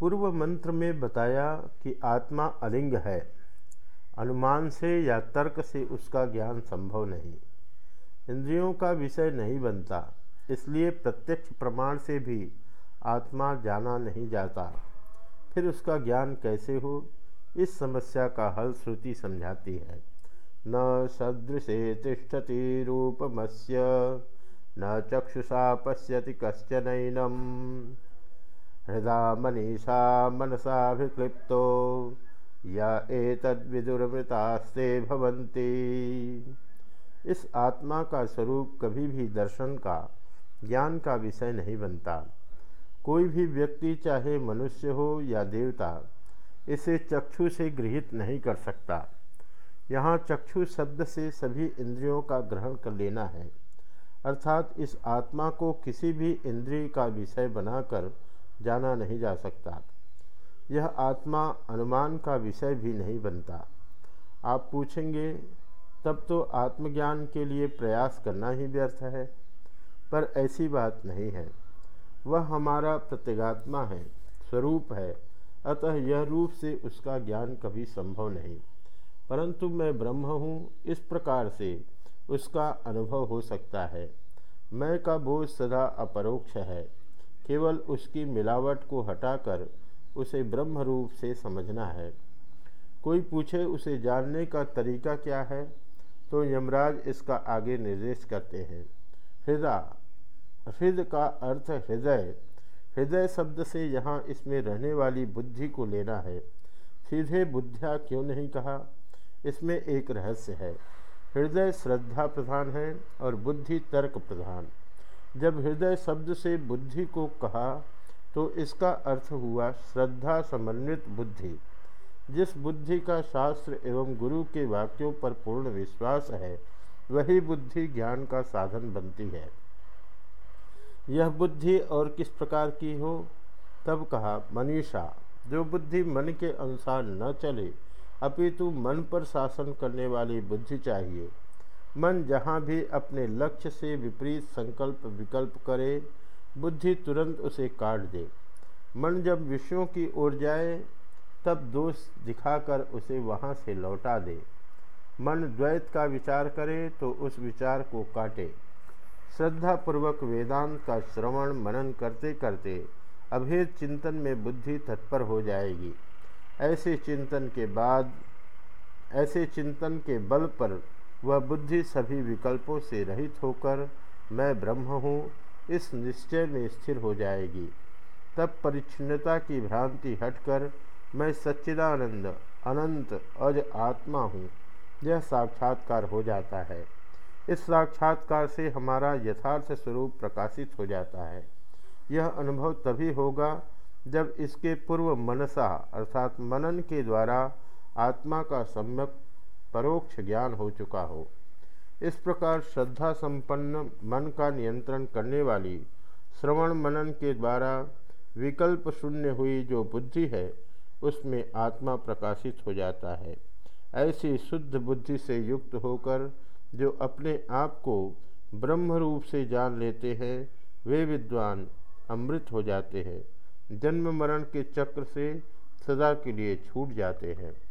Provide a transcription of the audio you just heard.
पूर्व मंत्र में बताया कि आत्मा अलिंग है। अनुमान से या तर्क से उसका ज्ञान संभव नहीं। इंद्रियों का विषय नहीं बनता, इसलिए प्रत्यक्ष प्रमाण से भी आत्मा जाना नहीं जाता। फिर उसका ज्ञान कैसे हो? इस समस्या का हल श्रुति समझाती है। न सदृशे तिष्ठति रूपमस्य, न चक्षुषा पश्यति कश्चनैनम। हृदा मनीषा मनसाभिक्लिप्तो या एतद्विदुर्मृतास्ते भवंती इस आत्मा का स्वरूप कभी भी दर्शन का, ज्ञान का विषय नहीं बनता। कोई भी व्यक्ति, चाहे मनुष्य हो या देवता, इसे चक्षु से गृहित नहीं कर सकता। यहाँ चक्षु शब्द से सभी इंद्रियों का ग्रहण कर लेना है। अर्थात इस आत्मा को किसी भी इंद्रिय का विषय बनाकर जाना नहीं जा सकता। यह आत्मा अनुमान का विषय भी नहीं बनता। आप पूछेंगे, तब तो आत्मज्ञान के लिए प्रयास करना ही व्यर्थ है। पर ऐसी बात नहीं है। वह हमारा प्रत्यगात्मा है, स्वरूप है। अतः यह रूप से उसका ज्ञान कभी संभव नहीं। परंतु मैं ब्रह्म हूँ, इस प्रकार से उसका अनुभव हो सकता है। मैं का बोझ सदा अपरोक्ष है। केवल उसकी मिलावट को हटाकर उसे ब्रह्म रूप से समझना है। कोई पूछे उसे जानने का तरीका क्या है तो यमराज इसका आगे निर्देश करते हैं। हृदय हृदय का अर्थ हृदय। हृदय शब्द से यहाँ इसमें रहने वाली बुद्धि को लेना है। सीधे बुद्धिया क्यों नहीं कहा? इसमें एक रहस्य है। हृदय श्रद्धा प्रधान है और बुद्धि तर्क प्रधान। जब हृदय शब्द से बुद्धि को कहा तो इसका अर्थ हुआ श्रद्धा समन्वित बुद्धि। जिस बुद्धि का शास्त्र एवं गुरु के वाक्यों पर पूर्ण विश्वास है, वही बुद्धि ज्ञान का साधन बनती है। यह बुद्धि और किस प्रकार की हो? तब कहा, मनीषा, जो बुद्धि मन के अनुसार न चले, अपितु मन पर शासन करने वाली बुद्धि चाहिए। मन जहाँ भी अपने लक्ष्य से विपरीत संकल्प विकल्प करे, बुद्धि तुरंत उसे काट दे। मन जब विषयों की ओर जाए, तब दोष दिखाकर उसे वहाँ से लौटा दे। मन द्वैत का विचार करे तो उस विचार को काटे। श्रद्धापूर्वक वेदांत का श्रवण मनन करते करते, अभेद चिंतन में बुद्धि तत्पर हो जाएगी। ऐसे चिंतन के बाद, ऐसे चिंतन के बल पर वह बुद्धि सभी विकल्पों से रहित होकर, मैं ब्रह्म हूँ, इस निश्चय में स्थिर हो जाएगी। तब परिच्छिन्नता की भ्रांति हटकर, मैं सच्चिदानंद, अनंत, अज आत्मा हूँ। यह साक्षात्कार हो जाता है। इस साक्षात्कार से हमारा यथार्थ स्वरूप प्रकाशित हो जाता है। यह अनुभव तभी होगा, जब इसके पूर्व मनसा, अर्थात मनन के द्वारा, आत्मा का सम्यक परोक्ष ज्ञान हो चुका हो। इस प्रकार श्रद्धा संपन्न मन का नियंत्रण करने वाली श्रवण मनन के द्वारा विकल्प शून्य हुई जो बुद्धि है, उसमें आत्मा प्रकाशित हो जाता है। ऐसी शुद्ध बुद्धि से युक्त होकर जो अपने आप को ब्रह्म रूप से जान लेते हैं, वे विद्वान अमृत हो जाते हैं। जन्म मरण के चक्र से सदा के लिए छूट जाते हैं।